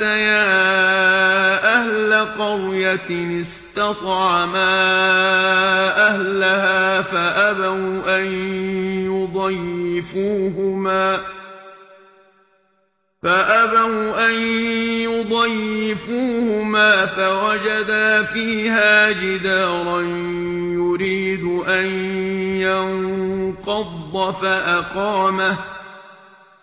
الصَّلَاةَ يَا أَهْلَ قَرْيَةٍ اسْتَطْعَمَا أَهْلَهَا فَأَبَوْا أَن يُضَيِّفُوهُمَا فَأَبَوْا أَن يُضَيِّفُوهُمَا فَوَجَدَا فِيهَا جِدَارًا يُرِيدُ أَن يَنقَضَّ فَأَقَامَهُ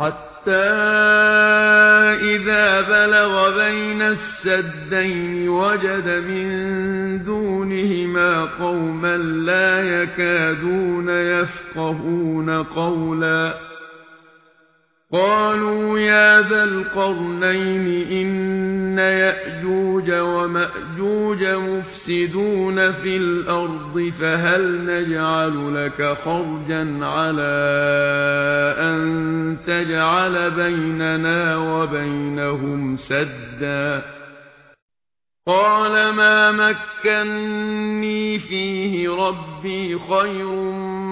حتى إذا بلغ بين السدين وجد من دونهما قوما لا يكادون يفقهون قولا قالوا يا ذا القرنين إن يأجوج ومأجوج مفسدون في الأرض فهل نجعل لك خرجا على أن تجعل بيننا وبينهم سدا؟ قال ما مكني فيه ربي خير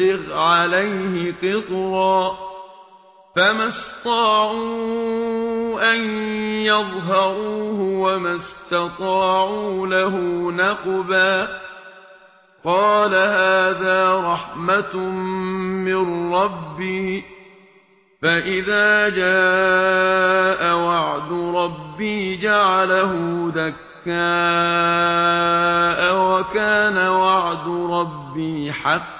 أفرغ عليه قطرا فما استطاعوا أن يظهروه وما استطاعوا له نقبا قال هذا رحمة من ربي فإذا جاء وعد ربي جعله دكاء وكان وعد ربي حقا